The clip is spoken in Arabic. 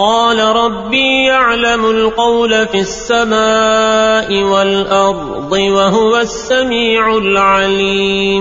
قال ربي يعلم القول في السماء والأرض وهو السميع العليم.